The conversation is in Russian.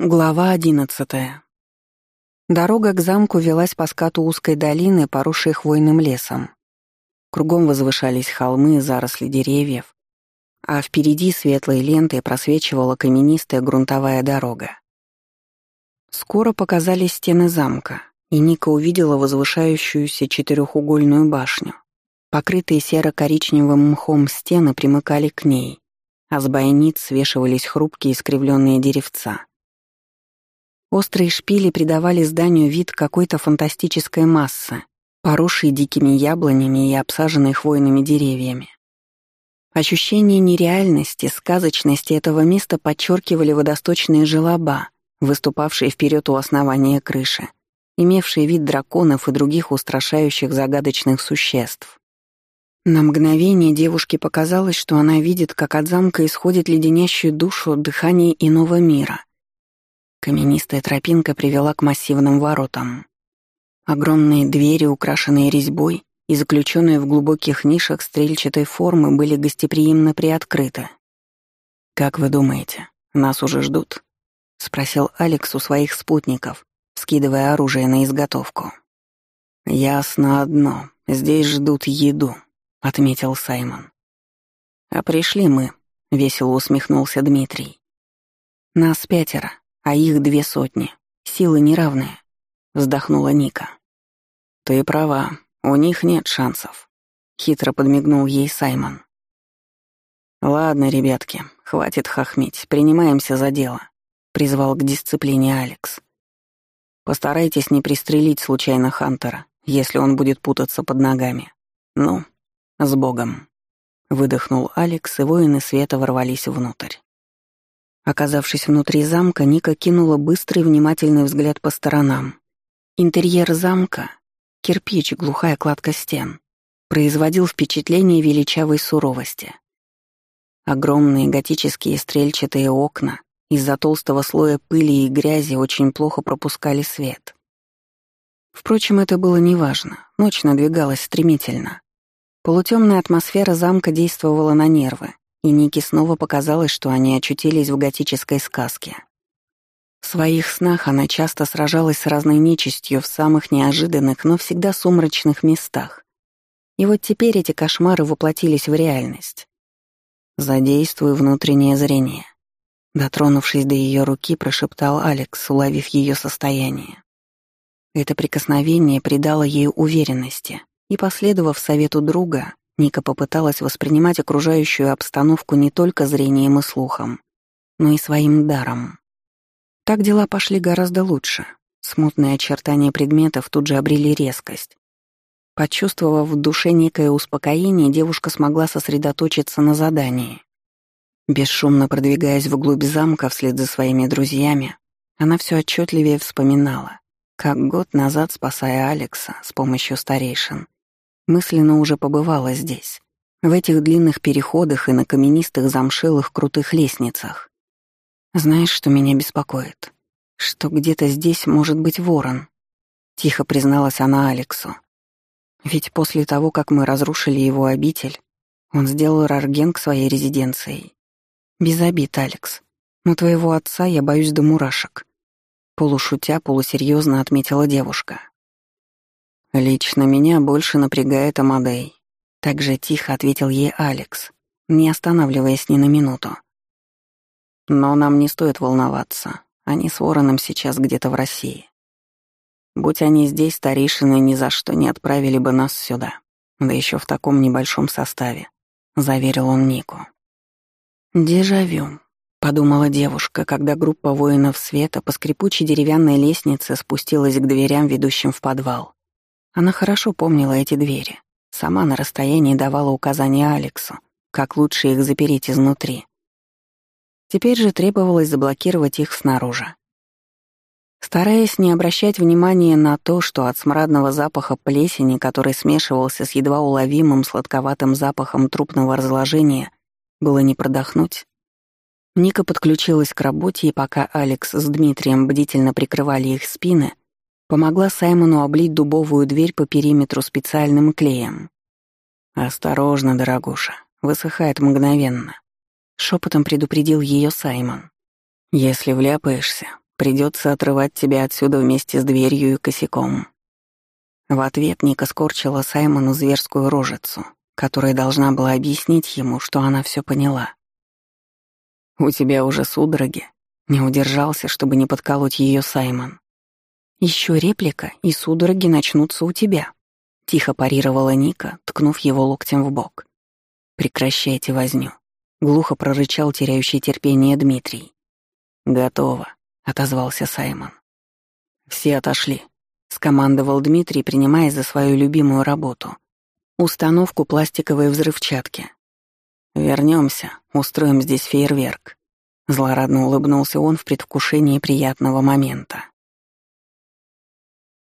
Глава одиннадцатая. Дорога к замку велась по скату узкой долины, поросшей хвойным лесом. Кругом возвышались холмы и заросли деревьев, а впереди светлой лентой просвечивала каменистая грунтовая дорога. Скоро показались стены замка, и Ника увидела возвышающуюся четырехугольную башню. Покрытые серо-коричневым мхом стены примыкали к ней, а с бойниц свешивались хрупкие искривленные деревца — Острые шпили придавали зданию вид какой-то фантастической массы, поросшей дикими яблонями и обсаженной хвойными деревьями. Ощущение нереальности, сказочности этого места подчеркивали водосточные желоба, выступавшие вперед у основания крыши, имевшие вид драконов и других устрашающих загадочных существ. На мгновение девушке показалось, что она видит, как от замка исходит леденящую душу дыхание иного мира — Каменистая тропинка привела к массивным воротам. Огромные двери, украшенные резьбой и заключенные в глубоких нишах стрельчатой формы, были гостеприимно приоткрыты. «Как вы думаете, нас уже ждут?» — спросил Алекс у своих спутников, скидывая оружие на изготовку. «Ясно одно. Здесь ждут еду», — отметил Саймон. «А пришли мы», — весело усмехнулся Дмитрий. «Нас пятеро, а их две сотни. Силы неравные», — вздохнула Ника. «Ты права, у них нет шансов», — хитро подмигнул ей Саймон. «Ладно, ребятки, хватит хохмить, принимаемся за дело», — призвал к дисциплине Алекс. «Постарайтесь не пристрелить случайно Хантера, если он будет путаться под ногами. Ну, с Богом», — выдохнул Алекс, и воины света ворвались внутрь. Оказавшись внутри замка, Ника кинула быстрый внимательный взгляд по сторонам. Интерьер замка, кирпич, глухая кладка стен, производил впечатление величавой суровости. Огромные готические стрельчатые окна из-за толстого слоя пыли и грязи очень плохо пропускали свет. Впрочем, это было неважно, ночь надвигалась стремительно. Полутемная атмосфера замка действовала на нервы, и Нике снова показалось, что они очутились в готической сказке. В своих снах она часто сражалась с разной нечистью в самых неожиданных, но всегда сумрачных местах. И вот теперь эти кошмары воплотились в реальность. «Задействуй внутреннее зрение», — дотронувшись до ее руки, прошептал Алекс, уловив ее состояние. Это прикосновение придало ей уверенности, и, последовав совету друга, Ника попыталась воспринимать окружающую обстановку не только зрением и слухом, но и своим даром. Так дела пошли гораздо лучше. Смутные очертания предметов тут же обрели резкость. Почувствовав в душе некое успокоение, девушка смогла сосредоточиться на задании. Бесшумно продвигаясь вглубь замка вслед за своими друзьями, она все отчетливее вспоминала, как год назад, спасая Алекса с помощью старейшин, Мысленно уже побывала здесь, в этих длинных переходах и на каменистых замшелых крутых лестницах. Знаешь, что меня беспокоит? Что где-то здесь может быть ворон. Тихо призналась она Алексу. Ведь после того, как мы разрушили его обитель, он сделал Раргенг своей резиденцией. Без обид, Алекс. Но твоего отца я боюсь до мурашек. Полушутя, полусерьезно отметила девушка. «Лично меня больше напрягает Амадей», — так же тихо ответил ей Алекс, не останавливаясь ни на минуту. «Но нам не стоит волноваться. Они с Вороном сейчас где-то в России. Будь они здесь, старейшины ни за что не отправили бы нас сюда, да еще в таком небольшом составе», — заверил он Нику. «Дежавю», — подумала девушка, когда группа воинов света по скрипучей деревянной лестнице спустилась к дверям, ведущим в подвал. Она хорошо помнила эти двери. Сама на расстоянии давала указания Алексу, как лучше их запереть изнутри. Теперь же требовалось заблокировать их снаружи. Стараясь не обращать внимания на то, что от смрадного запаха плесени, который смешивался с едва уловимым сладковатым запахом трупного разложения, было не продохнуть, Ника подключилась к работе, и пока Алекс с Дмитрием бдительно прикрывали их спины, Помогла Саймону облить дубовую дверь по периметру специальным клеем. «Осторожно, дорогуша, высыхает мгновенно», — шепотом предупредил ее Саймон. «Если вляпаешься, придется отрывать тебя отсюда вместе с дверью и косяком». В ответ Ника скорчила Саймону зверскую рожицу, которая должна была объяснить ему, что она все поняла. «У тебя уже судороги», — не удержался, чтобы не подколоть ее Саймон. Еще реплика, и судороги начнутся у тебя», — тихо парировала Ника, ткнув его локтем в бок. «Прекращайте возню», — глухо прорычал теряющий терпение Дмитрий. «Готово», — отозвался Саймон. «Все отошли», — скомандовал Дмитрий, принимаясь за свою любимую работу — установку пластиковой взрывчатки. Вернемся, устроим здесь фейерверк», — злорадно улыбнулся он в предвкушении приятного момента.